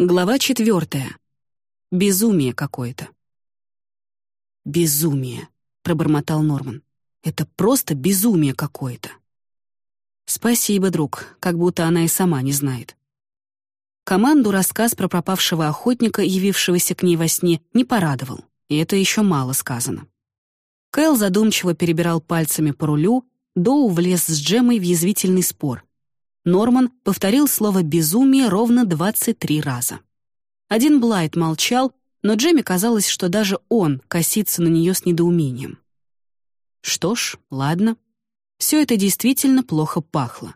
Глава четвертая. Безумие какое-то. «Безумие», — пробормотал Норман. «Это просто безумие какое-то». «Спасибо, друг, как будто она и сама не знает». Команду рассказ про пропавшего охотника, явившегося к ней во сне, не порадовал, и это еще мало сказано. Кэл задумчиво перебирал пальцами по рулю, Доу влез с Джемой в язвительный спор — Норман повторил слово «безумие» ровно 23 раза. Один Блайт молчал, но Джемми казалось, что даже он косится на нее с недоумением. Что ж, ладно. Все это действительно плохо пахло.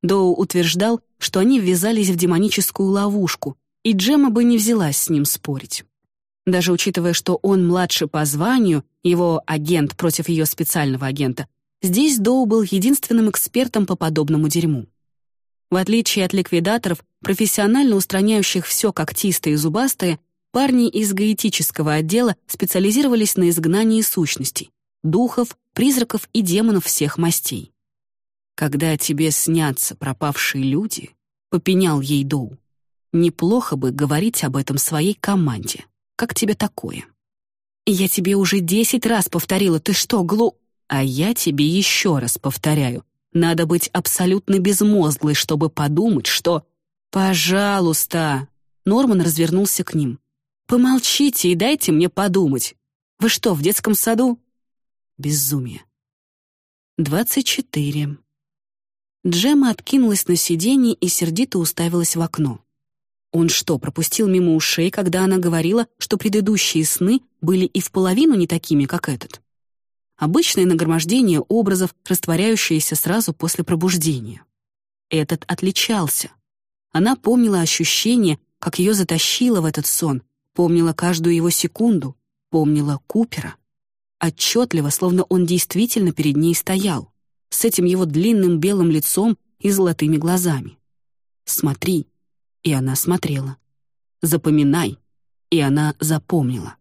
Доу утверждал, что они ввязались в демоническую ловушку, и Джема бы не взялась с ним спорить. Даже учитывая, что он младше по званию, его агент против ее специального агента, здесь Доу был единственным экспертом по подобному дерьму. В отличие от ликвидаторов, профессионально устраняющих все когтистые и зубастые, парни из гаэтического отдела специализировались на изгнании сущностей, духов, призраков и демонов всех мастей. «Когда тебе снятся пропавшие люди», — попенял ей Доу, «неплохо бы говорить об этом своей команде. Как тебе такое?» «Я тебе уже десять раз повторила, ты что, глу...» «А я тебе еще раз повторяю, надо быть абсолютно безмозглой, чтобы подумать, что... «Пожалуйста!» Норман развернулся к ним. «Помолчите и дайте мне подумать. Вы что, в детском саду?» Безумие. Двадцать четыре. Джема откинулась на сиденье и сердито уставилась в окно. Он что, пропустил мимо ушей, когда она говорила, что предыдущие сны были и в половину не такими, как этот? Обычное нагромождение образов, растворяющееся сразу после пробуждения. Этот отличался. Она помнила ощущение, как ее затащило в этот сон, помнила каждую его секунду, помнила Купера. Отчетливо, словно он действительно перед ней стоял, с этим его длинным белым лицом и золотыми глазами. «Смотри», и она смотрела. «Запоминай», и она запомнила.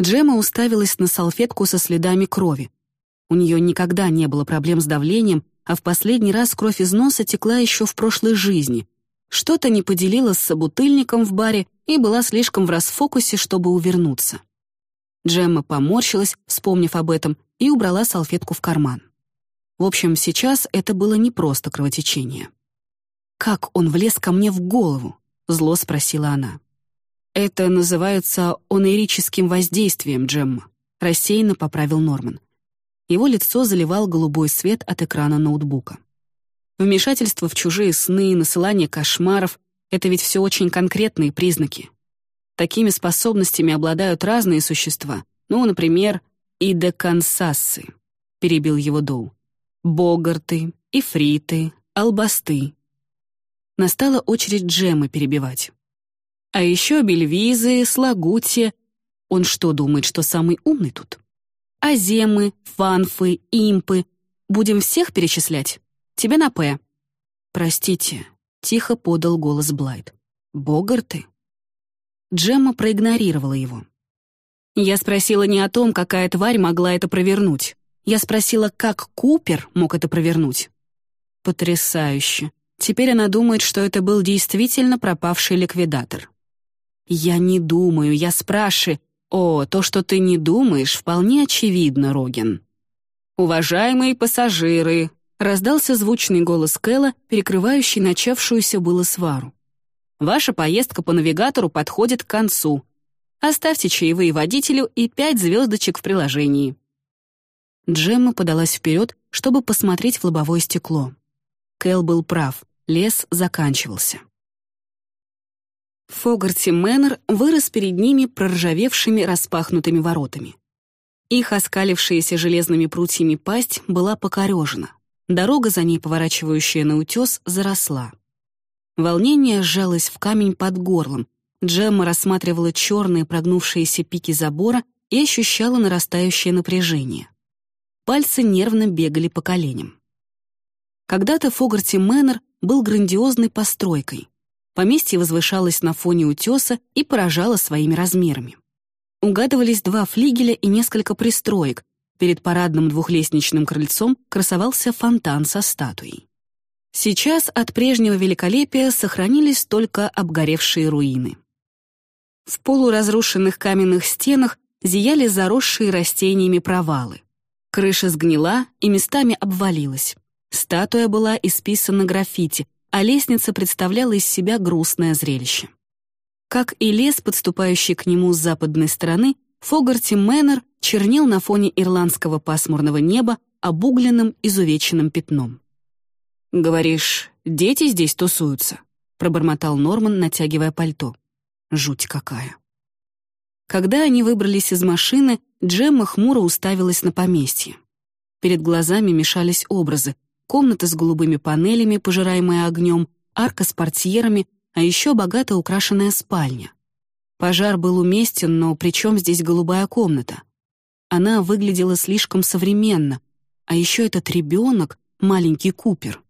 Джема уставилась на салфетку со следами крови. У нее никогда не было проблем с давлением, а в последний раз кровь из носа текла еще в прошлой жизни. Что-то не поделила с собутыльником в баре и была слишком в расфокусе, чтобы увернуться. Джемма поморщилась, вспомнив об этом, и убрала салфетку в карман. В общем, сейчас это было не просто кровотечение. «Как он влез ко мне в голову?» — зло спросила она. «Это называется онерическим воздействием, Джемма», — рассеянно поправил Норман. Его лицо заливал голубой свет от экрана ноутбука. Вмешательство в чужие сны, насылание кошмаров — это ведь все очень конкретные признаки. Такими способностями обладают разные существа. Ну, например, идекансасы, — перебил его Доу. Богарты, ифриты, албасты. Настала очередь Джемы перебивать. А еще бельвизы, слагути. Он что, думает, что самый умный тут? Аземы, фанфы, импы. Будем всех перечислять? Тебе на «П». «Простите», — тихо подал голос Блайт. «Богарты?» Джемма проигнорировала его. Я спросила не о том, какая тварь могла это провернуть. Я спросила, как Купер мог это провернуть. Потрясающе. Теперь она думает, что это был действительно пропавший ликвидатор. «Я не думаю, я спрашиваю. О, то, что ты не думаешь, вполне очевидно, Роген». «Уважаемые пассажиры!» — раздался звучный голос Кэлла, перекрывающий начавшуюся было свару. «Ваша поездка по навигатору подходит к концу. Оставьте чаевые водителю и пять звездочек в приложении». Джемма подалась вперед, чтобы посмотреть в лобовое стекло. Кэл был прав, лес заканчивался. Фогарти Мэннер вырос перед ними проржавевшими распахнутыми воротами. Их оскалившаяся железными прутьями пасть была покорежена. Дорога, за ней поворачивающая на утес, заросла. Волнение сжалось в камень под горлом. Джемма рассматривала черные прогнувшиеся пики забора и ощущала нарастающее напряжение. Пальцы нервно бегали по коленям. Когда-то Фогарти Мэннер был грандиозной постройкой. Поместье возвышалось на фоне утеса и поражало своими размерами. Угадывались два флигеля и несколько пристроек. Перед парадным двухлестничным крыльцом красовался фонтан со статуей. Сейчас от прежнего великолепия сохранились только обгоревшие руины. В полуразрушенных каменных стенах зияли заросшие растениями провалы. Крыша сгнила и местами обвалилась. Статуя была исписана граффити, а лестница представляла из себя грустное зрелище. Как и лес, подступающий к нему с западной стороны, Фогарти Мэннер чернел на фоне ирландского пасмурного неба обугленным изувеченным пятном. «Говоришь, дети здесь тусуются?» — пробормотал Норман, натягивая пальто. «Жуть какая!» Когда они выбрались из машины, Джемма хмуро уставилась на поместье. Перед глазами мешались образы. Комната с голубыми панелями, пожираемая огнем, арка с портьерами, а еще богато украшенная спальня. Пожар был уместен, но при чем здесь голубая комната? Она выглядела слишком современно, а еще этот ребенок — маленький Купер.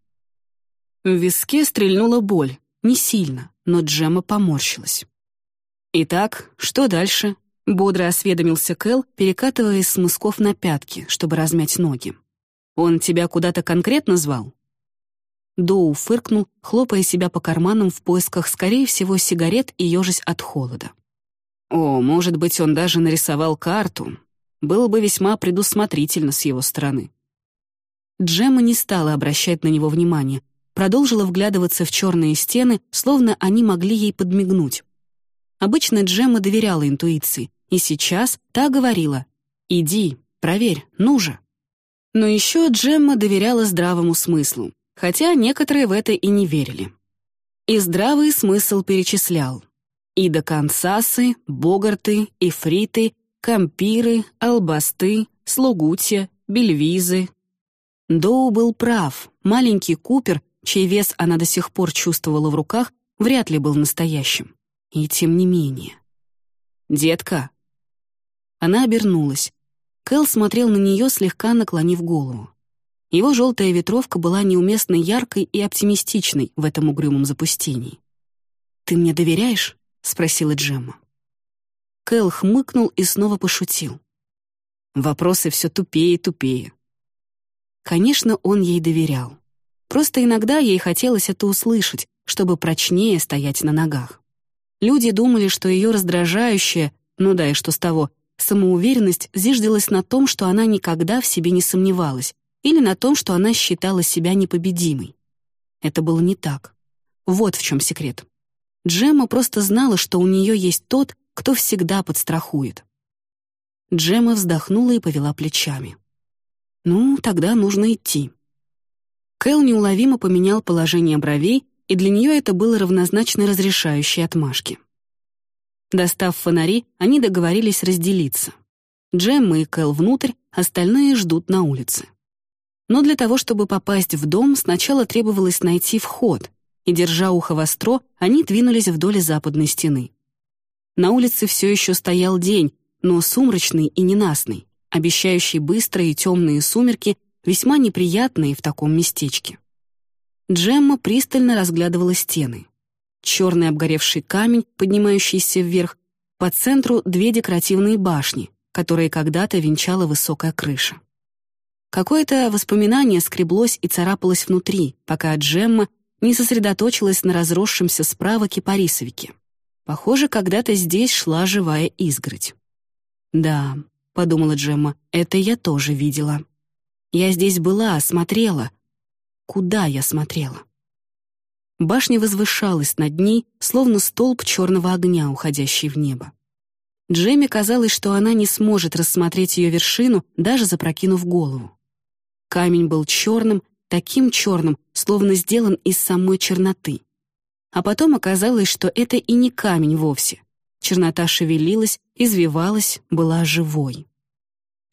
В виске стрельнула боль, не сильно, но Джема поморщилась. «Итак, что дальше?» — бодро осведомился Кэл, перекатываясь с мысков на пятки, чтобы размять ноги. «Он тебя куда-то конкретно звал?» Доу фыркнул, хлопая себя по карманам в поисках, скорее всего, сигарет и ежась от холода. О, может быть, он даже нарисовал карту. Было бы весьма предусмотрительно с его стороны. Джема не стала обращать на него внимания, продолжила вглядываться в черные стены, словно они могли ей подмигнуть. Обычно Джемма доверяла интуиции, и сейчас та говорила «Иди, проверь, ну же». Но еще Джемма доверяла здравому смыслу, хотя некоторые в это и не верили. И здравый смысл перечислял. И до Кансасы, Богарты, Ифриты, Кампиры, Албасты, Слугутья, Бельвизы. Доу был прав, маленький Купер, чей вес она до сих пор чувствовала в руках, вряд ли был настоящим. И тем не менее. «Детка!» Она обернулась. Кэл смотрел на нее, слегка наклонив голову. Его желтая ветровка была неуместно яркой и оптимистичной в этом угрюмом запустении. «Ты мне доверяешь?» — спросила Джемма. Кэл хмыкнул и снова пошутил. Вопросы все тупее и тупее. Конечно, он ей доверял. Просто иногда ей хотелось это услышать, чтобы прочнее стоять на ногах. Люди думали, что ее раздражающая, ну да и что с того, самоуверенность зиждилась на том, что она никогда в себе не сомневалась, или на том, что она считала себя непобедимой. Это было не так. Вот в чем секрет. Джемма просто знала, что у нее есть тот, кто всегда подстрахует. Джемма вздохнула и повела плечами. «Ну, тогда нужно идти». Кэл неуловимо поменял положение бровей и для нее это было равнозначно разрешающей отмашке. Достав фонари, они договорились разделиться. Джемма и Кэл внутрь, остальные ждут на улице. Но для того, чтобы попасть в дом, сначала требовалось найти вход, и, держа ухо востро, они двинулись вдоль западной стены. На улице все еще стоял день, но сумрачный и ненастный, обещающий быстрые темные сумерки, весьма неприятные в таком местечке. Джемма пристально разглядывала стены. Черный обгоревший камень, поднимающийся вверх, по центру две декоративные башни, которые когда-то венчала высокая крыша. Какое-то воспоминание скреблось и царапалось внутри, пока Джемма не сосредоточилась на разросшемся справа кипарисовике. Похоже, когда-то здесь шла живая изгородь. «Да», — подумала Джемма, — «это я тоже видела. Я здесь была, смотрела, Куда я смотрела? Башня возвышалась над ней, словно столб черного огня, уходящий в небо. Джемми казалось, что она не сможет рассмотреть ее вершину, даже запрокинув голову. Камень был черным, таким черным, словно сделан из самой черноты. А потом оказалось, что это и не камень вовсе. Чернота шевелилась, извивалась, была живой.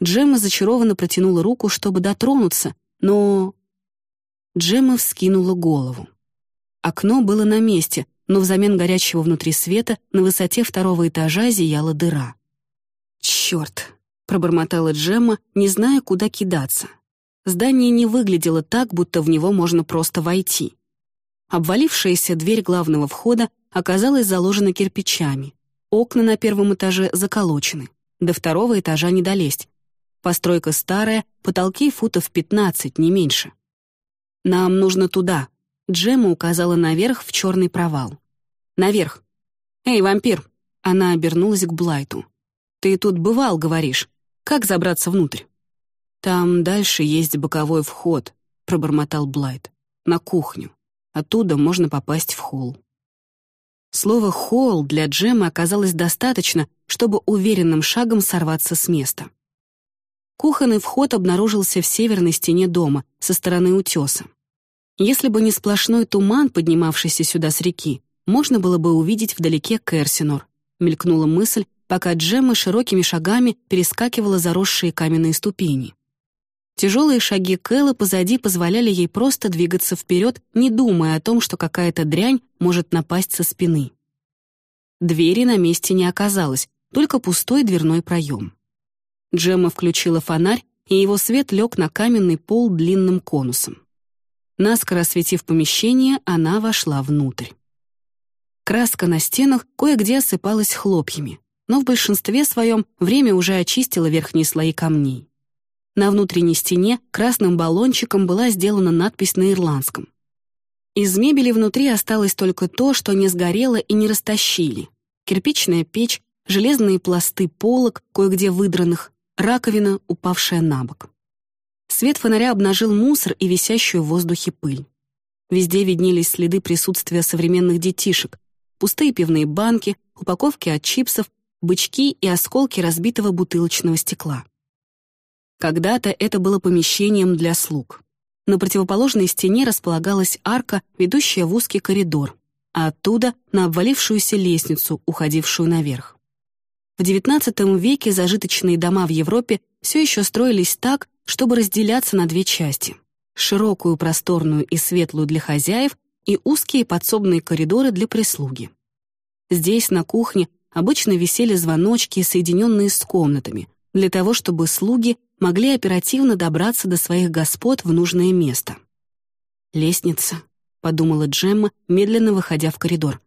Джемма зачарованно протянула руку, чтобы дотронуться, но Джемма вскинула голову. Окно было на месте, но взамен горячего внутри света на высоте второго этажа зияла дыра. «Черт!» — пробормотала Джемма, не зная, куда кидаться. Здание не выглядело так, будто в него можно просто войти. Обвалившаяся дверь главного входа оказалась заложена кирпичами. Окна на первом этаже заколочены. До второго этажа не долезть. Постройка старая, потолки футов 15, не меньше. «Нам нужно туда», Джемма указала наверх в черный провал. «Наверх!» «Эй, вампир!» Она обернулась к Блайту. «Ты тут бывал, говоришь. Как забраться внутрь?» «Там дальше есть боковой вход», — пробормотал Блайт. «На кухню. Оттуда можно попасть в холл». Слово «холл» для Джема оказалось достаточно, чтобы уверенным шагом сорваться с места. Кухонный вход обнаружился в северной стене дома, со стороны утеса. Если бы не сплошной туман, поднимавшийся сюда с реки, можно было бы увидеть вдалеке Керсинор. Мелькнула мысль, пока Джемма широкими шагами перескакивала заросшие каменные ступени. Тяжелые шаги Кэлла позади позволяли ей просто двигаться вперед, не думая о том, что какая-то дрянь может напасть со спины. Двери на месте не оказалось, только пустой дверной проем. Джемма включила фонарь, и его свет лег на каменный пол длинным конусом. Наскоро осветив помещение, она вошла внутрь. Краска на стенах кое-где осыпалась хлопьями, но в большинстве своем время уже очистило верхние слои камней. На внутренней стене красным баллончиком была сделана надпись на ирландском. Из мебели внутри осталось только то, что не сгорело и не растащили. Кирпичная печь, железные пласты полок, кое-где выдранных, раковина, упавшая на бок. Свет фонаря обнажил мусор и висящую в воздухе пыль. Везде виднелись следы присутствия современных детишек, пустые пивные банки, упаковки от чипсов, бычки и осколки разбитого бутылочного стекла. Когда-то это было помещением для слуг. На противоположной стене располагалась арка, ведущая в узкий коридор, а оттуда — на обвалившуюся лестницу, уходившую наверх. В XIX веке зажиточные дома в Европе все еще строились так, чтобы разделяться на две части — широкую, просторную и светлую для хозяев и узкие подсобные коридоры для прислуги. Здесь, на кухне, обычно висели звоночки, соединенные с комнатами, для того, чтобы слуги могли оперативно добраться до своих господ в нужное место. «Лестница», — подумала Джемма, медленно выходя в коридор.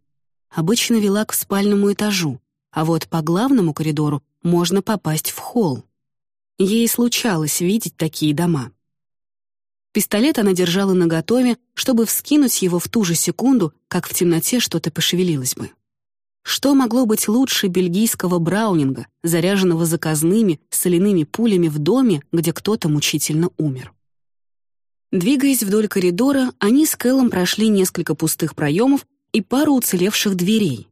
Обычно вела к спальному этажу, а вот по главному коридору можно попасть в холл. Ей случалось видеть такие дома. Пистолет она держала наготове, чтобы вскинуть его в ту же секунду, как в темноте что-то пошевелилось бы. Что могло быть лучше бельгийского браунинга, заряженного заказными соляными пулями в доме, где кто-то мучительно умер? Двигаясь вдоль коридора, они с Кэллом прошли несколько пустых проемов и пару уцелевших дверей.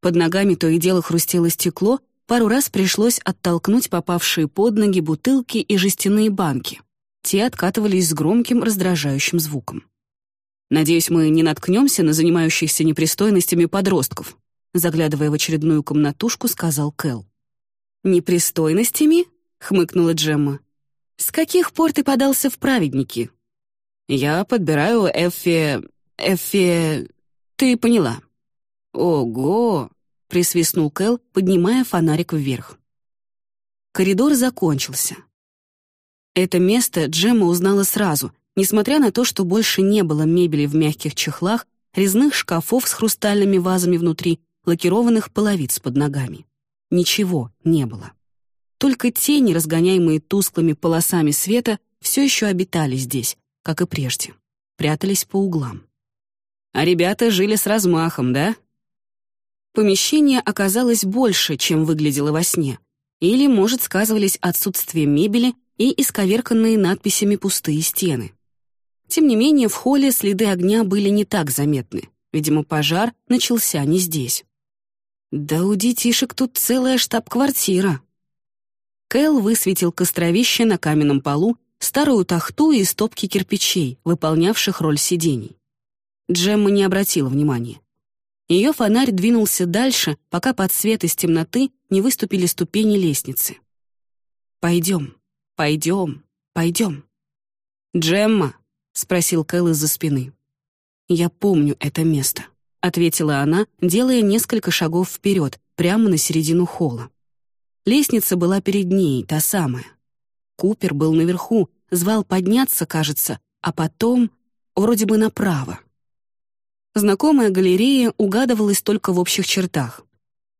Под ногами то и дело хрустело стекло, пару раз пришлось оттолкнуть попавшие под ноги бутылки и жестяные банки. Те откатывались с громким раздражающим звуком. «Надеюсь, мы не наткнемся на занимающихся непристойностями подростков», заглядывая в очередную комнатушку, сказал Кэл. «Непристойностями?» — хмыкнула Джемма. «С каких пор ты подался в праведники?» «Я подбираю Эффи... Эффи... Ты поняла». «Ого!» — присвистнул Кэл, поднимая фонарик вверх. Коридор закончился. Это место Джемма узнала сразу, несмотря на то, что больше не было мебели в мягких чехлах, резных шкафов с хрустальными вазами внутри лакированных половиц под ногами. Ничего не было. Только тени, разгоняемые тусклыми полосами света, все еще обитали здесь, как и прежде. Прятались по углам. А ребята жили с размахом, да? Помещение оказалось больше, чем выглядело во сне. Или, может, сказывались отсутствие мебели и исковерканные надписями пустые стены. Тем не менее, в холле следы огня были не так заметны. Видимо, пожар начался не здесь. Да у детишек тут целая штаб-квартира. Кэл высветил костровище на каменном полу, старую тахту и стопки кирпичей, выполнявших роль сидений. Джемма не обратила внимания. Ее фонарь двинулся дальше, пока под свет из темноты не выступили ступени лестницы. «Пойдем, пойдем, пойдем». «Джемма?» — спросил Кэл из-за спины. «Я помню это место» ответила она, делая несколько шагов вперед, прямо на середину холла. Лестница была перед ней, та самая. Купер был наверху, звал подняться, кажется, а потом вроде бы направо. Знакомая галерея угадывалась только в общих чертах.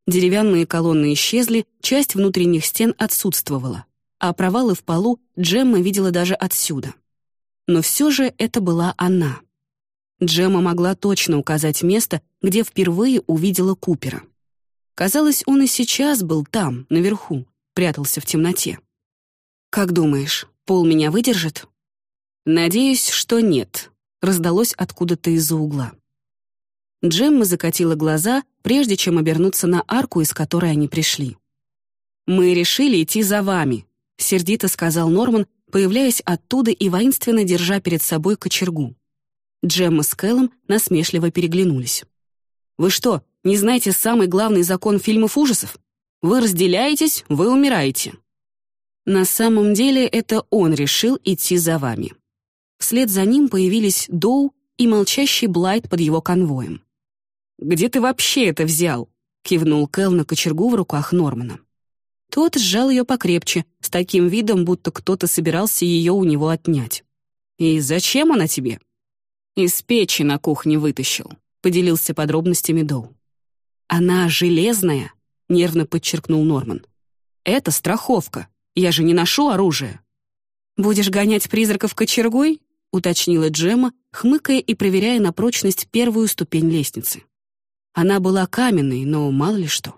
Деревянные колонны исчезли, часть внутренних стен отсутствовала, а провалы в полу Джемма видела даже отсюда. Но все же это была она. Джема могла точно указать место, где впервые увидела Купера. Казалось, он и сейчас был там, наверху, прятался в темноте. «Как думаешь, пол меня выдержит?» «Надеюсь, что нет», — раздалось откуда-то из-за угла. Джемма закатила глаза, прежде чем обернуться на арку, из которой они пришли. «Мы решили идти за вами», — сердито сказал Норман, появляясь оттуда и воинственно держа перед собой кочергу. Джемма с Кэллом насмешливо переглянулись. «Вы что, не знаете самый главный закон фильмов ужасов? Вы разделяетесь, вы умираете». На самом деле это он решил идти за вами. Вслед за ним появились Доу и молчащий Блайт под его конвоем. «Где ты вообще это взял?» — кивнул Кэл на кочергу в руках Нормана. Тот сжал ее покрепче, с таким видом, будто кто-то собирался ее у него отнять. «И зачем она тебе?» «Из печи на кухне вытащил», — поделился подробностями Доу. «Она железная», — нервно подчеркнул Норман. «Это страховка. Я же не ношу оружие». «Будешь гонять призраков кочергой?» — уточнила Джема, хмыкая и проверяя на прочность первую ступень лестницы. Она была каменной, но мало ли что.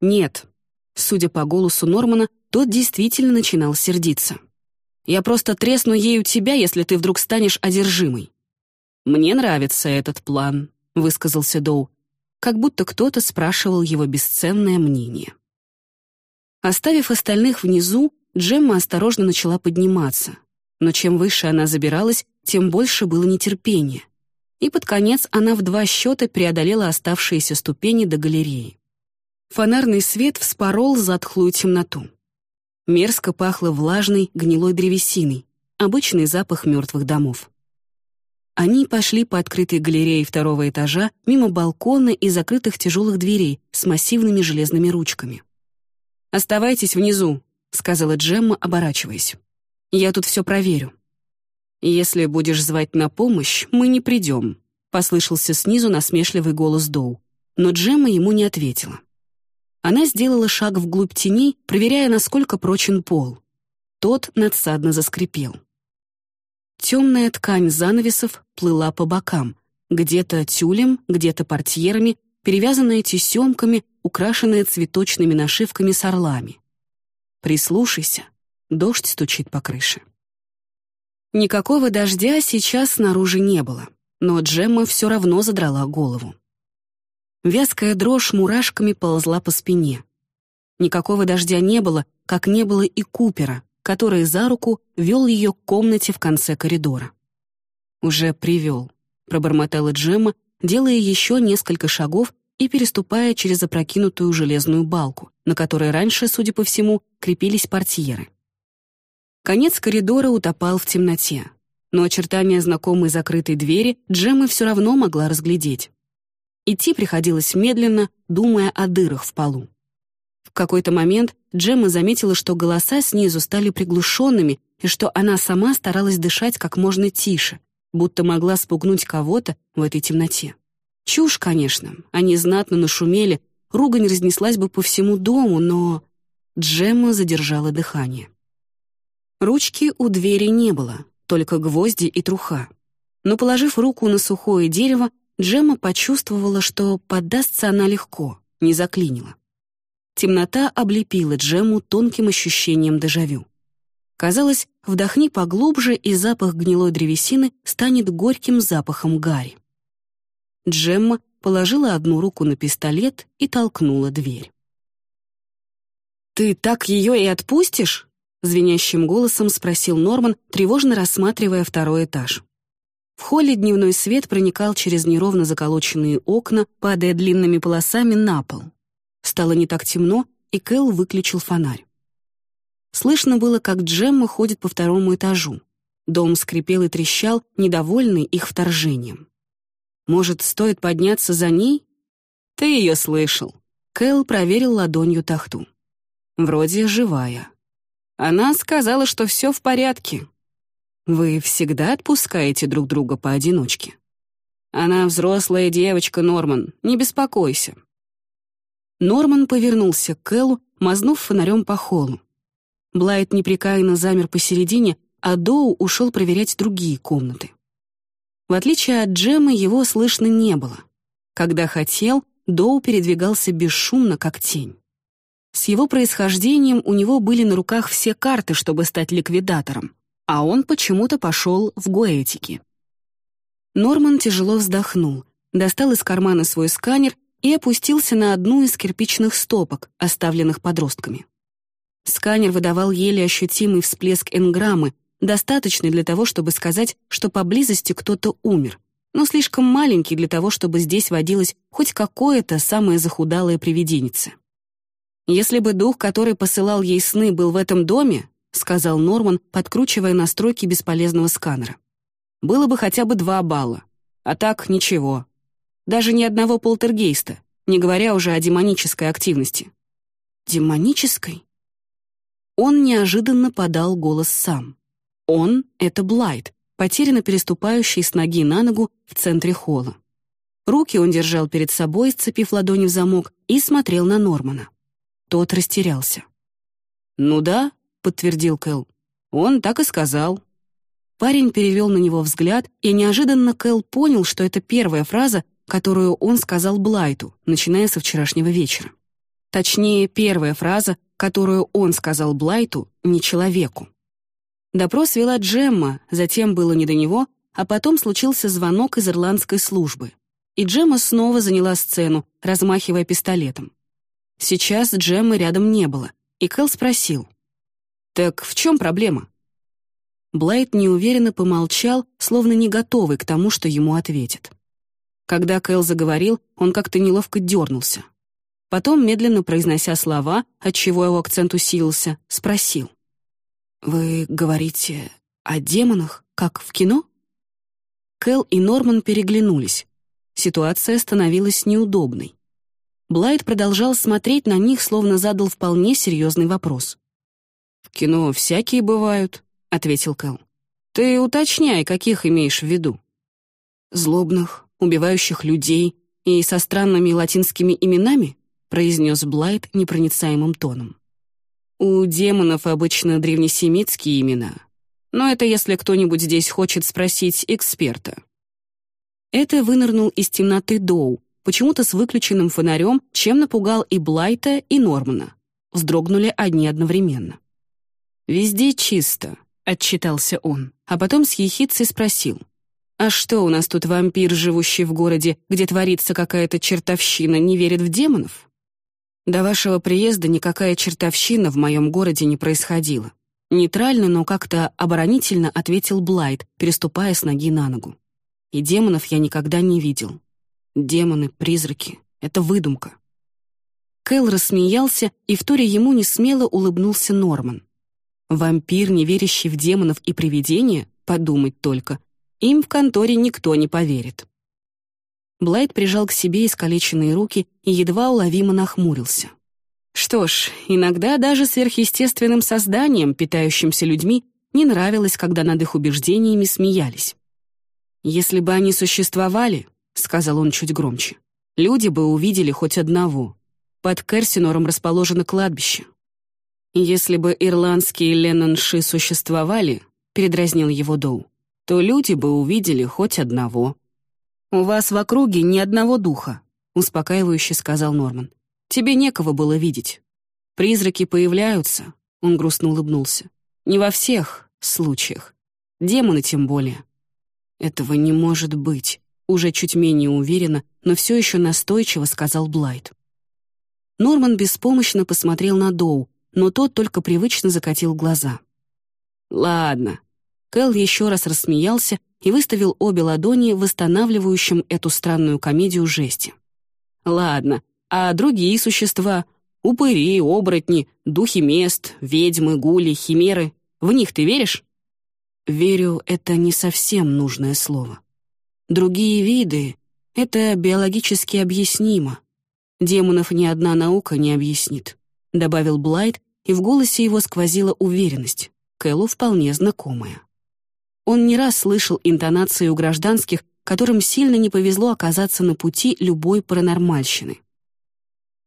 «Нет», Судя по голосу Нормана, тот действительно начинал сердиться. «Я просто тресну ею тебя, если ты вдруг станешь одержимой». «Мне нравится этот план», — высказался Доу, как будто кто-то спрашивал его бесценное мнение. Оставив остальных внизу, Джемма осторожно начала подниматься. Но чем выше она забиралась, тем больше было нетерпения. И под конец она в два счета преодолела оставшиеся ступени до галереи. Фонарный свет вспорол затхлую темноту. Мерзко пахло влажной, гнилой древесиной, обычный запах мертвых домов. Они пошли по открытой галерее второго этажа мимо балкона и закрытых тяжелых дверей с массивными железными ручками. «Оставайтесь внизу», — сказала Джемма, оборачиваясь. «Я тут все проверю». «Если будешь звать на помощь, мы не придем», — послышался снизу насмешливый голос Доу. Но Джемма ему не ответила. Она сделала шаг вглубь теней, проверяя, насколько прочен пол. Тот надсадно заскрипел. Темная ткань занавесов плыла по бокам, где-то тюлем, где-то портьерами, перевязанная тесемками, украшенная цветочными нашивками с орлами. Прислушайся, дождь стучит по крыше. Никакого дождя сейчас снаружи не было, но Джемма все равно задрала голову. Вязкая дрожь мурашками ползла по спине. Никакого дождя не было, как не было и Купера, который за руку вел ее к комнате в конце коридора. «Уже привел», — пробормотала Джемма, делая еще несколько шагов и переступая через опрокинутую железную балку, на которой раньше, судя по всему, крепились портьеры. Конец коридора утопал в темноте, но очертания знакомой закрытой двери Джемма все равно могла разглядеть. Идти приходилось медленно, думая о дырах в полу. В какой-то момент Джемма заметила, что голоса снизу стали приглушенными и что она сама старалась дышать как можно тише, будто могла спугнуть кого-то в этой темноте. Чушь, конечно, они знатно нашумели, ругань разнеслась бы по всему дому, но... Джемма задержала дыхание. Ручки у двери не было, только гвозди и труха. Но, положив руку на сухое дерево, Джемма почувствовала, что поддастся она легко, не заклинила. Темнота облепила Джему тонким ощущением дежавю. Казалось, вдохни поглубже, и запах гнилой древесины станет горьким запахом гари. Джемма положила одну руку на пистолет и толкнула дверь. «Ты так ее и отпустишь?» — звенящим голосом спросил Норман, тревожно рассматривая второй этаж. В холле дневной свет проникал через неровно заколоченные окна, падая длинными полосами на пол. Стало не так темно, и Кэл выключил фонарь. Слышно было, как Джемма ходит по второму этажу. Дом скрипел и трещал, недовольный их вторжением. «Может, стоит подняться за ней?» «Ты ее слышал». Кэл проверил ладонью тахту. «Вроде живая». Она сказала, что все в порядке, вы всегда отпускаете друг друга поодиночке? Она взрослая девочка, Норман, не беспокойся. Норман повернулся к Кэллу, мазнув фонарем по холлу. Блайт непрекаянно замер посередине, а Доу ушел проверять другие комнаты. В отличие от Джемы, его слышно не было. Когда хотел, Доу передвигался бесшумно, как тень. С его происхождением у него были на руках все карты, чтобы стать ликвидатором, а он почему-то пошел в гоэтики. Норман тяжело вздохнул, достал из кармана свой сканер и опустился на одну из кирпичных стопок, оставленных подростками. Сканер выдавал еле ощутимый всплеск энграммы, достаточный для того, чтобы сказать, что поблизости кто-то умер, но слишком маленький для того, чтобы здесь водилось хоть какое-то самое захудалое привиденице. «Если бы дух, который посылал ей сны, был в этом доме», сказал Норман, подкручивая настройки бесполезного сканера, «было бы хотя бы два балла. А так ничего. Даже ни одного полтергейста, не говоря уже о демонической активности». «Демонической?» Он неожиданно подал голос сам. Он — это Блайт, потерянно переступающий с ноги на ногу в центре холла. Руки он держал перед собой, сцепив ладони в замок, и смотрел на Нормана. Тот растерялся. «Ну да», — подтвердил Кэл. «Он так и сказал». Парень перевел на него взгляд, и неожиданно Кэл понял, что это первая фраза, которую он сказал Блайту, начиная со вчерашнего вечера. Точнее, первая фраза, которую он сказал Блайту, не человеку. Допрос вела Джемма, затем было не до него, а потом случился звонок из ирландской службы. И Джемма снова заняла сцену, размахивая пистолетом. Сейчас Джеммы рядом не было, и Кэл спросил. «Так в чем проблема?» Блайт неуверенно помолчал, словно не готовый к тому, что ему ответят. Когда Кэл заговорил, он как-то неловко дернулся. Потом, медленно произнося слова, отчего его акцент усилился, спросил. «Вы говорите о демонах, как в кино?» Кэл и Норман переглянулись. Ситуация становилась неудобной. Блайт продолжал смотреть на них, словно задал вполне серьезный вопрос. «В кино всякие бывают», — ответил Кэл. «Ты уточняй, каких имеешь в виду?» «Злобных, убивающих людей и со странными латинскими именами?» произнес Блайт непроницаемым тоном. «У демонов обычно древнесемитские имена, но это если кто-нибудь здесь хочет спросить эксперта». Это вынырнул из темноты Доу, почему-то с выключенным фонарем, чем напугал и Блайта, и Нормана. Вздрогнули одни одновременно. «Везде чисто», — отчитался он, а потом с ехицей спросил. «А что, у нас тут вампир, живущий в городе, где творится какая-то чертовщина, не верит в демонов?» До вашего приезда никакая чертовщина в моем городе не происходила. Нейтрально, но как-то оборонительно ответил Блайт, переступая с ноги на ногу. И демонов я никогда не видел. Демоны, призраки — это выдумка. Кэл рассмеялся, и в торе ему несмело улыбнулся Норман. Вампир, не верящий в демонов и привидения, подумать только, им в конторе никто не поверит. Блайт прижал к себе искалеченные руки и едва уловимо нахмурился. Что ж, иногда даже сверхъестественным созданиям, питающимся людьми, не нравилось, когда над их убеждениями смеялись. «Если бы они существовали», — сказал он чуть громче, «люди бы увидели хоть одного. Под Керсинором расположено кладбище. Если бы ирландские леннонши существовали, — передразнил его Доу, — то люди бы увидели хоть одного. «У вас в округе ни одного духа», — успокаивающе сказал Норман. «Тебе некого было видеть. Призраки появляются», — он грустно улыбнулся. «Не во всех случаях. Демоны тем более». «Этого не может быть», — уже чуть менее уверенно, но все еще настойчиво сказал Блайт. Норман беспомощно посмотрел на Доу, но тот только привычно закатил глаза. «Ладно». Кэл еще раз рассмеялся и выставил обе ладони восстанавливающим эту странную комедию жести. «Ладно, а другие существа? Упыри, оборотни, духи мест, ведьмы, гули, химеры. В них ты веришь?» «Верю» — это не совсем нужное слово. Другие виды — это биологически объяснимо. Демонов ни одна наука не объяснит, — добавил Блайт, и в голосе его сквозила уверенность, Кэллу вполне знакомая. Он не раз слышал интонации у гражданских, которым сильно не повезло оказаться на пути любой паранормальщины.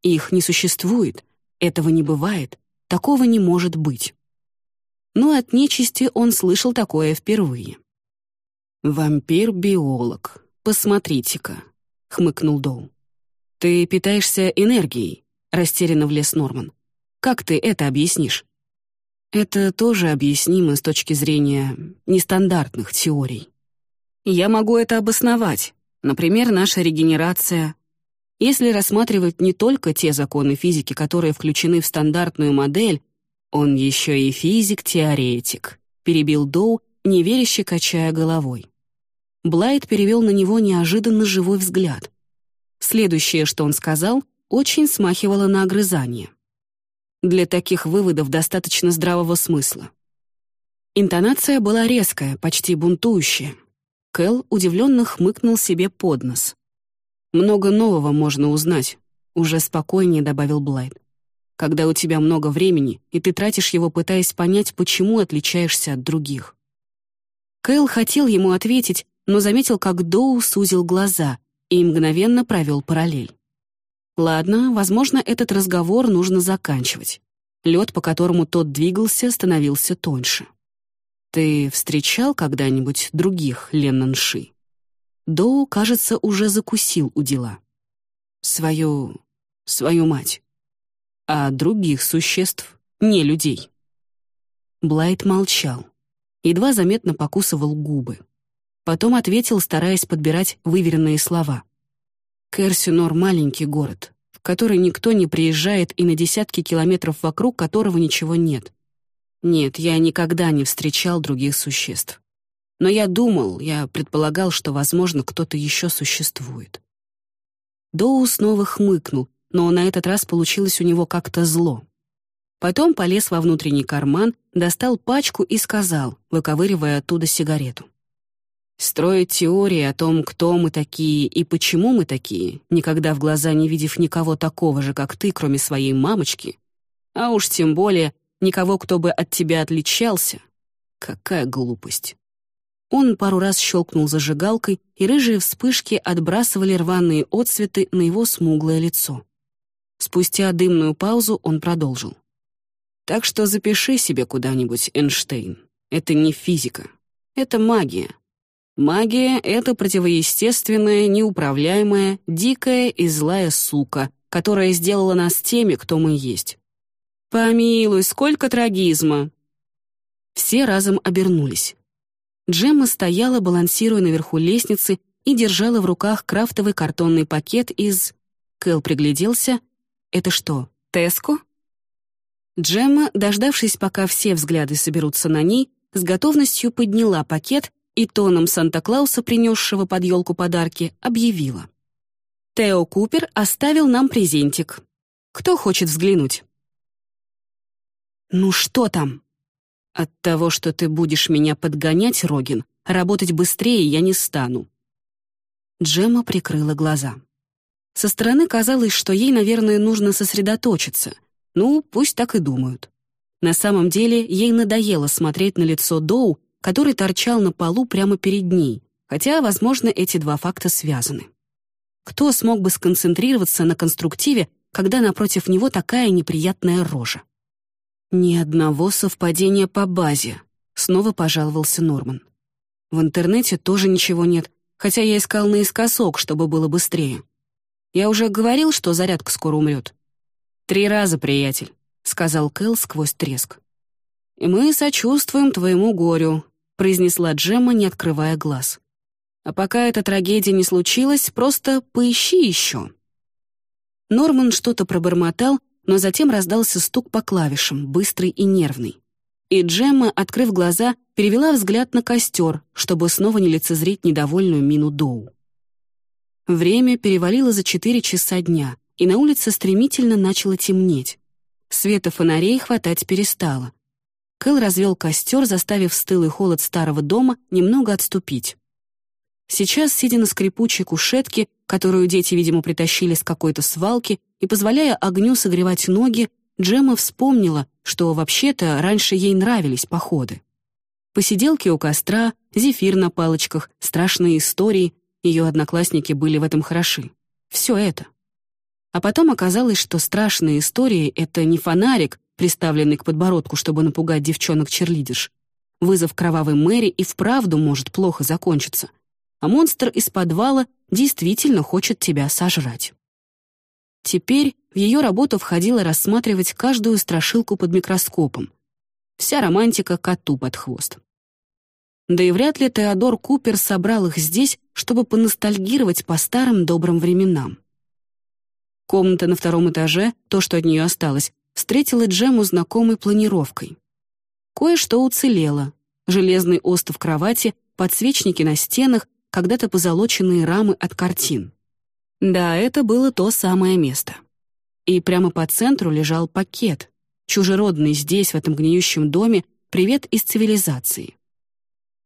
Их не существует, этого не бывает, такого не может быть. Но от нечисти он слышал такое впервые. «Вампир-биолог. Посмотрите-ка», — хмыкнул Доу. «Ты питаешься энергией», — растерянно влез Норман. «Как ты это объяснишь?» Это тоже объяснимо с точки зрения нестандартных теорий. Я могу это обосновать. Например, наша регенерация. Если рассматривать не только те законы физики, которые включены в стандартную модель, он еще и физик-теоретик, перебил Доу, неверяще качая головой. Блайт перевел на него неожиданно живой взгляд. Следующее, что он сказал, очень смахивало на огрызание. Для таких выводов достаточно здравого смысла. Интонация была резкая, почти бунтующая. Кэл удивленно хмыкнул себе под нос. «Много нового можно узнать», — уже спокойнее добавил Блайт. «Когда у тебя много времени, и ты тратишь его, пытаясь понять, почему отличаешься от других». Кэл хотел ему ответить, но заметил, как Доу сузил глаза и мгновенно провел параллель. Ладно, возможно, этот разговор нужно заканчивать. Лед, по которому тот двигался, становился тоньше. «Ты встречал когда-нибудь других Леннанши?» Доу, кажется, уже закусил у дела. «Свою... свою мать. А других существ, не людей». Блайт молчал. Едва заметно покусывал губы. Потом ответил, стараясь подбирать выверенные слова. Керсинор — маленький город, в который никто не приезжает и на десятки километров вокруг которого ничего нет. Нет, я никогда не встречал других существ. Но я думал, я предполагал, что, возможно, кто-то еще существует. Доу снова хмыкнул, но на этот раз получилось у него как-то зло. Потом полез во внутренний карман, достал пачку и сказал, выковыривая оттуда сигарету. Строить теории о том, кто мы такие и почему мы такие, никогда в глаза не видев никого такого же, как ты, кроме своей мамочки, а уж тем более никого, кто бы от тебя отличался. Какая глупость. Он пару раз щелкнул зажигалкой, и рыжие вспышки отбрасывали рваные отцветы на его смуглое лицо. Спустя дымную паузу он продолжил. «Так что запиши себе куда-нибудь, Эйнштейн. Это не физика. Это магия. Магия — это противоестественная, неуправляемая, дикая и злая сука, которая сделала нас теми, кто мы есть. Помилуй, сколько трагизма!» Все разом обернулись. Джемма стояла, балансируя наверху лестницы, и держала в руках крафтовый картонный пакет из... Кэл пригляделся. «Это что, Теско?» Джемма, дождавшись, пока все взгляды соберутся на ней, с готовностью подняла пакет и тоном Санта-Клауса, принесшего под елку подарки, объявила. «Тео Купер оставил нам презентик. Кто хочет взглянуть?» «Ну что там?» «От того, что ты будешь меня подгонять, Рогин, работать быстрее я не стану». Джемма прикрыла глаза. Со стороны казалось, что ей, наверное, нужно сосредоточиться. Ну, пусть так и думают. На самом деле, ей надоело смотреть на лицо Доу, который торчал на полу прямо перед ней, хотя, возможно, эти два факта связаны. Кто смог бы сконцентрироваться на конструктиве, когда напротив него такая неприятная рожа? «Ни одного совпадения по базе», — снова пожаловался Норман. «В интернете тоже ничего нет, хотя я искал наискосок, чтобы было быстрее. Я уже говорил, что зарядка скоро умрет». «Три раза, приятель», — сказал Кэл сквозь треск. «И мы сочувствуем твоему горю», — произнесла Джемма, не открывая глаз. «А пока эта трагедия не случилась, просто поищи еще». Норман что-то пробормотал, но затем раздался стук по клавишам, быстрый и нервный. И Джемма, открыв глаза, перевела взгляд на костер, чтобы снова не лицезреть недовольную мину Доу. Время перевалило за четыре часа дня, и на улице стремительно начало темнеть. Света фонарей хватать перестало. Кэл развел костер, заставив стылый холод старого дома немного отступить. Сейчас, сидя на скрипучей кушетке, которую дети, видимо, притащили с какой-то свалки, и позволяя огню согревать ноги, Джемма вспомнила, что вообще-то раньше ей нравились походы. Посиделки у костра, зефир на палочках, страшные истории, ее одноклассники были в этом хороши. Все это. А потом оказалось, что страшные истории — это не фонарик, приставленный к подбородку, чтобы напугать девчонок-черлидерш, Вызов кровавой Мэри и вправду может плохо закончиться. А монстр из подвала действительно хочет тебя сожрать. Теперь в ее работу входило рассматривать каждую страшилку под микроскопом. Вся романтика коту под хвост. Да и вряд ли Теодор Купер собрал их здесь, чтобы поностальгировать по старым добрым временам. Комната на втором этаже, то, что от нее осталось, встретила Джему знакомой планировкой. Кое-что уцелело. Железный остов кровати, подсвечники на стенах, когда-то позолоченные рамы от картин. Да, это было то самое место. И прямо по центру лежал пакет, чужеродный здесь, в этом гниющем доме, привет из цивилизации.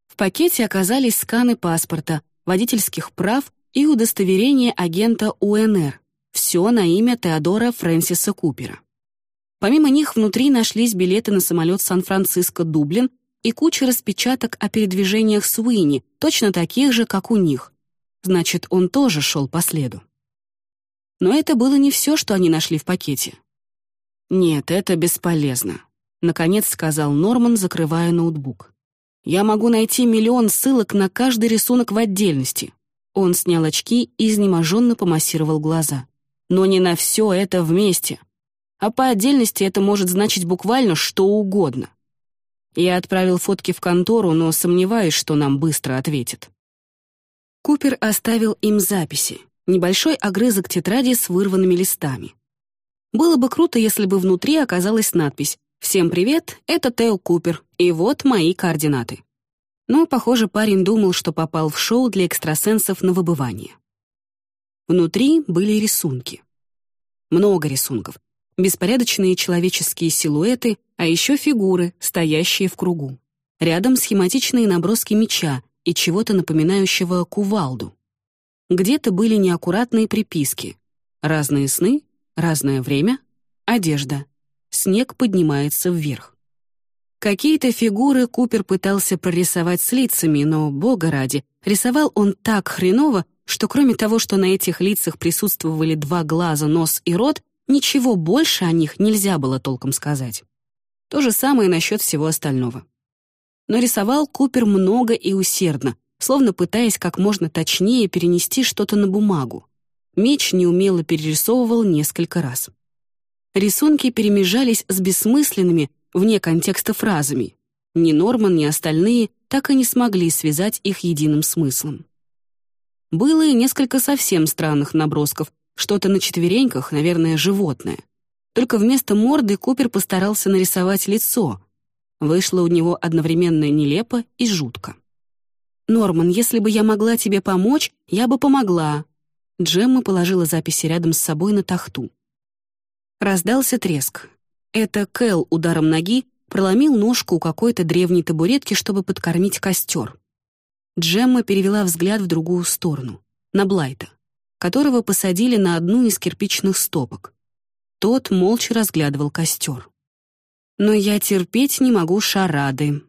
В пакете оказались сканы паспорта, водительских прав и удостоверение агента УНР. Все на имя Теодора Фрэнсиса Купера. Помимо них внутри нашлись билеты на самолет Сан-Франциско-Дублин и куча распечаток о передвижениях Суини, точно таких же, как у них. Значит, он тоже шел по следу. Но это было не все, что они нашли в пакете. «Нет, это бесполезно», — наконец сказал Норман, закрывая ноутбук. «Я могу найти миллион ссылок на каждый рисунок в отдельности». Он снял очки и изнеможенно помассировал глаза. «Но не на все это вместе. А по отдельности это может значить буквально что угодно. Я отправил фотки в контору, но сомневаюсь, что нам быстро ответят. Купер оставил им записи, небольшой огрызок тетради с вырванными листами. Было бы круто, если бы внутри оказалась надпись «Всем привет, это Тео Купер, и вот мои координаты». Но, похоже, парень думал, что попал в шоу для экстрасенсов на выбывание. Внутри были рисунки. Много рисунков, беспорядочные человеческие силуэты, а еще фигуры, стоящие в кругу. Рядом схематичные наброски меча и чего-то напоминающего кувалду. Где-то были неаккуратные приписки. Разные сны, разное время, одежда. Снег поднимается вверх. Какие-то фигуры Купер пытался прорисовать с лицами, но, бога ради, рисовал он так хреново, что кроме того, что на этих лицах присутствовали два глаза, нос и рот, Ничего больше о них нельзя было толком сказать. То же самое насчет всего остального. Но рисовал Купер много и усердно, словно пытаясь как можно точнее перенести что-то на бумагу. Меч неумело перерисовывал несколько раз. Рисунки перемежались с бессмысленными, вне контекста фразами. Ни Норман, ни остальные так и не смогли связать их единым смыслом. Было и несколько совсем странных набросков, что-то на четвереньках, наверное, животное. Только вместо морды Купер постарался нарисовать лицо. Вышло у него одновременно нелепо и жутко. «Норман, если бы я могла тебе помочь, я бы помогла». Джемма положила записи рядом с собой на тахту. Раздался треск. Это Кэл ударом ноги проломил ножку у какой-то древней табуретки, чтобы подкормить костер. Джемма перевела взгляд в другую сторону, на Блайта которого посадили на одну из кирпичных стопок. Тот молча разглядывал костер. «Но я терпеть не могу шарады».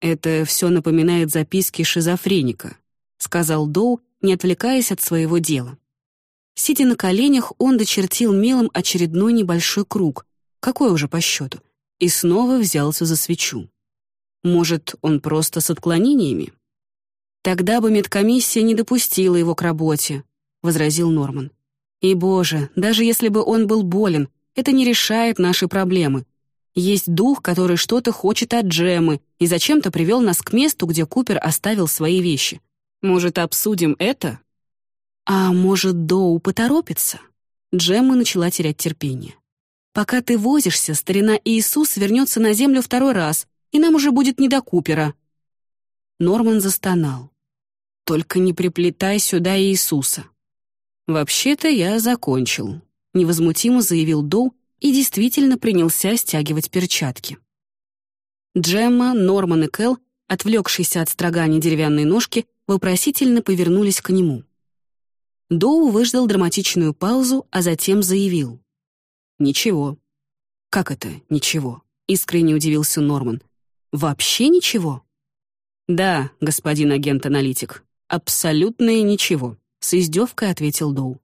«Это все напоминает записки шизофреника», — сказал Доу, не отвлекаясь от своего дела. Сидя на коленях, он дочертил мелом очередной небольшой круг, какой уже по счету, и снова взялся за свечу. Может, он просто с отклонениями? Тогда бы медкомиссия не допустила его к работе, — возразил Норман. «И, боже, даже если бы он был болен, это не решает наши проблемы. Есть дух, который что-то хочет от Джемы и зачем-то привел нас к месту, где Купер оставил свои вещи. Может, обсудим это?» «А может, Доу поторопится?» Джемма начала терять терпение. «Пока ты возишься, старина Иисус вернется на землю второй раз, и нам уже будет не до Купера». Норман застонал. «Только не приплетай сюда Иисуса. «Вообще-то я закончил», — невозмутимо заявил Доу и действительно принялся стягивать перчатки. Джемма, Норман и Кэл, отвлекшиеся от строгания деревянной ножки, вопросительно повернулись к нему. Доу выждал драматичную паузу, а затем заявил. «Ничего». «Как это «ничего»?» — искренне удивился Норман. «Вообще ничего?» «Да, господин агент-аналитик, абсолютное ничего», — с издевкой ответил Доу.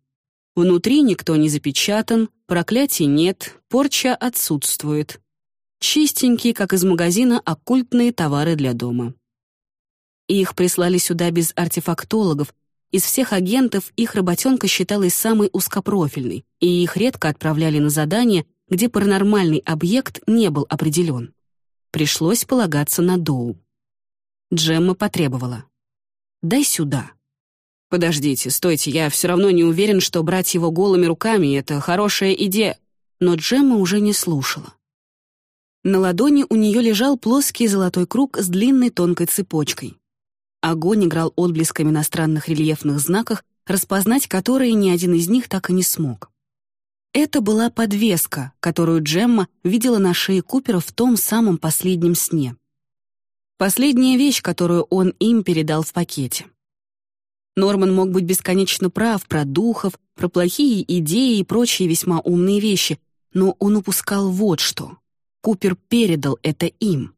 «Внутри никто не запечатан, проклятий нет, порча отсутствует». чистенькие, как из магазина, оккультные товары для дома. Их прислали сюда без артефактологов. Из всех агентов их работенка считалась самой узкопрофильной, и их редко отправляли на задания, где паранормальный объект не был определен. Пришлось полагаться на Доу. Джемма потребовала. «Дай сюда». «Подождите, стойте, я все равно не уверен, что брать его голыми руками — это хорошая идея». Но Джемма уже не слушала. На ладони у нее лежал плоский золотой круг с длинной тонкой цепочкой. Огонь играл отблесками на странных рельефных знаках, распознать которые ни один из них так и не смог. Это была подвеска, которую Джемма видела на шее Купера в том самом последнем сне. Последняя вещь, которую он им передал в пакете. Норман мог быть бесконечно прав про духов, про плохие идеи и прочие весьма умные вещи, но он упускал вот что. Купер передал это им.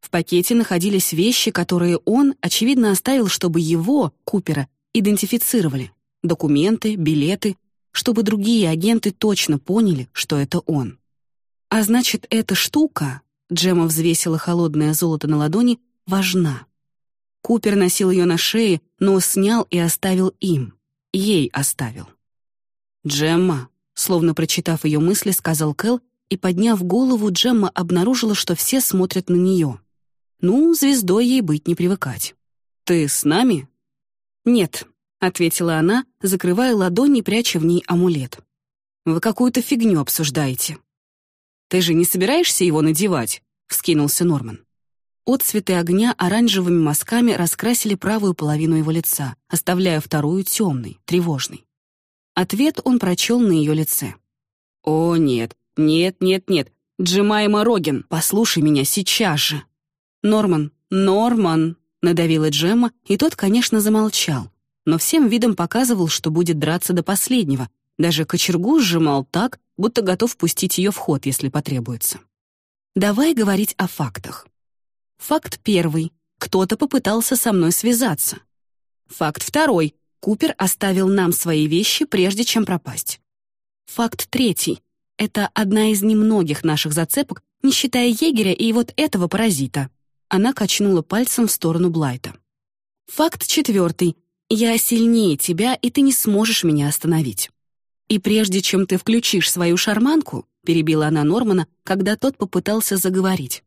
В пакете находились вещи, которые он, очевидно, оставил, чтобы его, Купера, идентифицировали. Документы, билеты, чтобы другие агенты точно поняли, что это он. А значит, эта штука, Джема взвесила холодное золото на ладони, важна. Купер носил ее на шее, но снял и оставил им. Ей оставил. «Джемма», словно прочитав ее мысли, сказал Кэл, и, подняв голову, Джемма обнаружила, что все смотрят на нее. Ну, звездой ей быть не привыкать. «Ты с нами?» «Нет», — ответила она, закрывая ладонь и пряча в ней амулет. «Вы какую-то фигню обсуждаете». «Ты же не собираешься его надевать?» — вскинулся Норман. Отцветы огня оранжевыми мазками раскрасили правую половину его лица, оставляя вторую темной, тревожной. Ответ он прочел на ее лице. «О, нет, нет, нет, нет, Джемайма Рогин, послушай меня сейчас же!» «Норман, Норман!» — надавила Джемма, и тот, конечно, замолчал, но всем видом показывал, что будет драться до последнего. Даже кочергу сжимал так, будто готов пустить ее в ход, если потребуется. Давай говорить о фактах. Факт первый. Кто-то попытался со мной связаться. Факт второй. Купер оставил нам свои вещи, прежде чем пропасть. Факт третий. Это одна из немногих наших зацепок, не считая егеря и вот этого паразита. Она качнула пальцем в сторону Блайта. Факт четвертый. Я сильнее тебя, и ты не сможешь меня остановить. И прежде чем ты включишь свою шарманку, перебила она Нормана, когда тот попытался заговорить.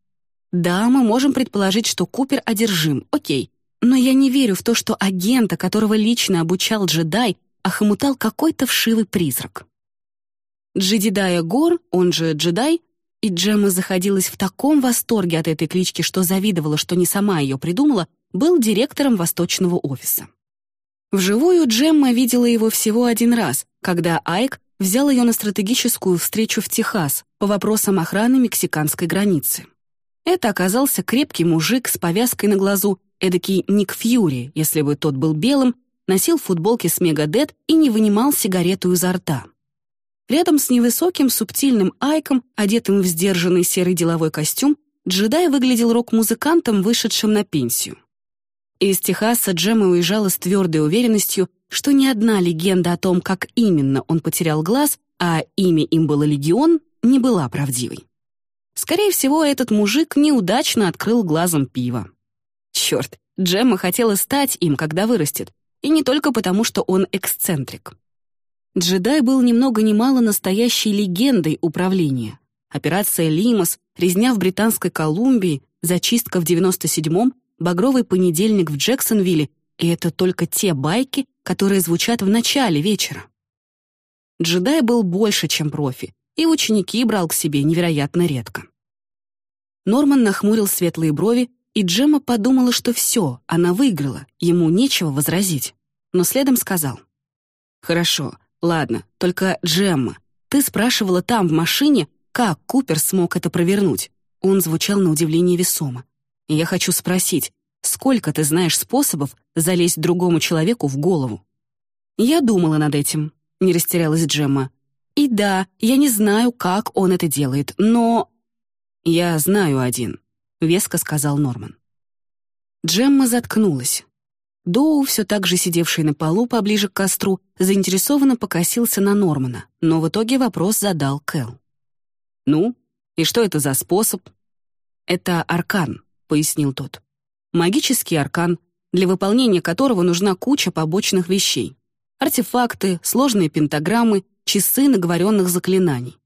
Да, мы можем предположить, что Купер одержим, окей. Но я не верю в то, что агента, которого лично обучал джедай, охомутал какой-то вшивый призрак. Джедидая Гор, он же джедай, и Джемма заходилась в таком восторге от этой клички, что завидовала, что не сама ее придумала, был директором восточного офиса. Вживую Джемма видела его всего один раз, когда Айк взял ее на стратегическую встречу в Техас по вопросам охраны мексиканской границы. Это оказался крепкий мужик с повязкой на глазу, эдакий Ник Фьюри, если бы тот был белым, носил футболки с Мегадет и не вынимал сигарету изо рта. Рядом с невысоким субтильным Айком, одетым в сдержанный серый деловой костюм, джедай выглядел рок-музыкантом, вышедшим на пенсию. Из Техаса Джема уезжала с твердой уверенностью, что ни одна легенда о том, как именно он потерял глаз, а имя им было Легион, не была правдивой. Скорее всего, этот мужик неудачно открыл глазом пиво. Черт, Джемма хотела стать им, когда вырастет, и не только потому, что он эксцентрик. Джедай был ни много ни мало настоящей легендой управления. Операция «Лимос», резня в Британской Колумбии, зачистка в 97-м багровый понедельник в Джексонвилле, и это только те байки, которые звучат в начале вечера. Джедай был больше, чем профи, и ученики брал к себе невероятно редко. Норман нахмурил светлые брови, и Джемма подумала, что все, она выиграла, ему нечего возразить. Но следом сказал. «Хорошо, ладно, только Джемма, ты спрашивала там, в машине, как Купер смог это провернуть?» Он звучал на удивление весомо. Я хочу спросить, сколько ты знаешь способов залезть другому человеку в голову?» «Я думала над этим», — не растерялась Джемма. «И да, я не знаю, как он это делает, но...» «Я знаю один», — веско сказал Норман. Джемма заткнулась. Доу, все так же сидевший на полу поближе к костру, заинтересованно покосился на Нормана, но в итоге вопрос задал Кэл. «Ну, И что это за способ? Это аркан, пояснил тот. Магический аркан, для выполнения которого нужна куча побочных вещей. Артефакты, сложные пентаграммы, часы наговоренных заклинаний.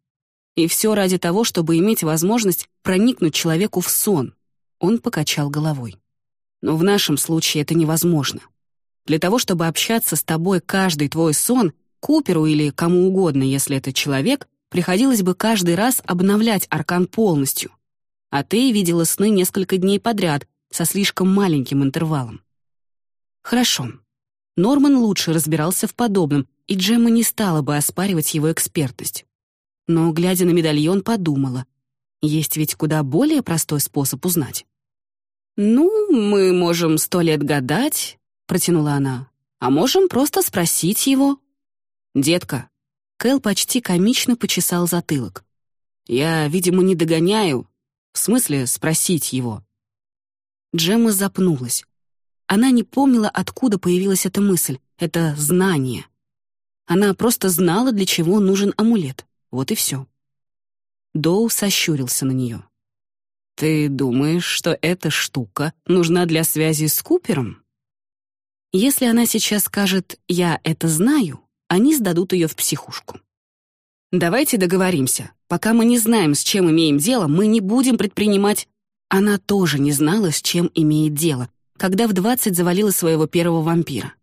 И все ради того, чтобы иметь возможность проникнуть человеку в сон. Он покачал головой. Но в нашем случае это невозможно. Для того, чтобы общаться с тобой каждый твой сон, Куперу или кому угодно, если это человек, приходилось бы каждый раз обновлять аркан полностью. А ты видела сны несколько дней подряд, со слишком маленьким интервалом. Хорошо. Норман лучше разбирался в подобном, и Джемма не стала бы оспаривать его экспертность. Но, глядя на медальон, подумала, есть ведь куда более простой способ узнать. «Ну, мы можем сто лет гадать», — протянула она, «а можем просто спросить его». «Детка», — Кэл почти комично почесал затылок. «Я, видимо, не догоняю. В смысле, спросить его». Джемма запнулась. Она не помнила, откуда появилась эта мысль, это знание. Она просто знала, для чего нужен амулет. Вот и все. Доу сощурился на нее. «Ты думаешь, что эта штука нужна для связи с Купером?» Если она сейчас скажет «я это знаю», они сдадут ее в психушку. «Давайте договоримся. Пока мы не знаем, с чем имеем дело, мы не будем предпринимать...» Она тоже не знала, с чем имеет дело, когда в двадцать завалила своего первого вампира.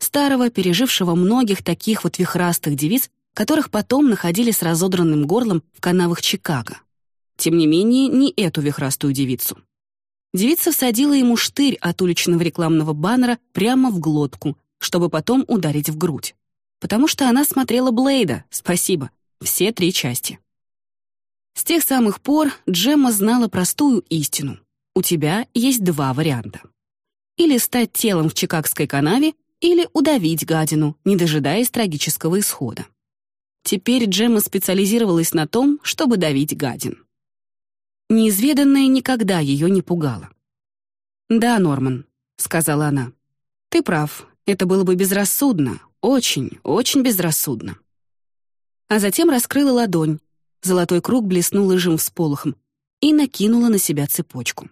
Старого, пережившего многих таких вот вихрастых девиц, которых потом находили с разодранным горлом в канавах Чикаго. Тем не менее, не эту вихрастую девицу. Девица всадила ему штырь от уличного рекламного баннера прямо в глотку, чтобы потом ударить в грудь. Потому что она смотрела Блейда, спасибо, все три части. С тех самых пор Джемма знала простую истину. У тебя есть два варианта. Или стать телом в чикагской канаве, или удавить гадину, не дожидаясь трагического исхода. Теперь Джемма специализировалась на том, чтобы давить гадин. Неизведанное никогда ее не пугало. «Да, Норман», — сказала она, — «ты прав, это было бы безрассудно, очень, очень безрассудно». А затем раскрыла ладонь, золотой круг блеснул рыжим всполохом и накинула на себя цепочку.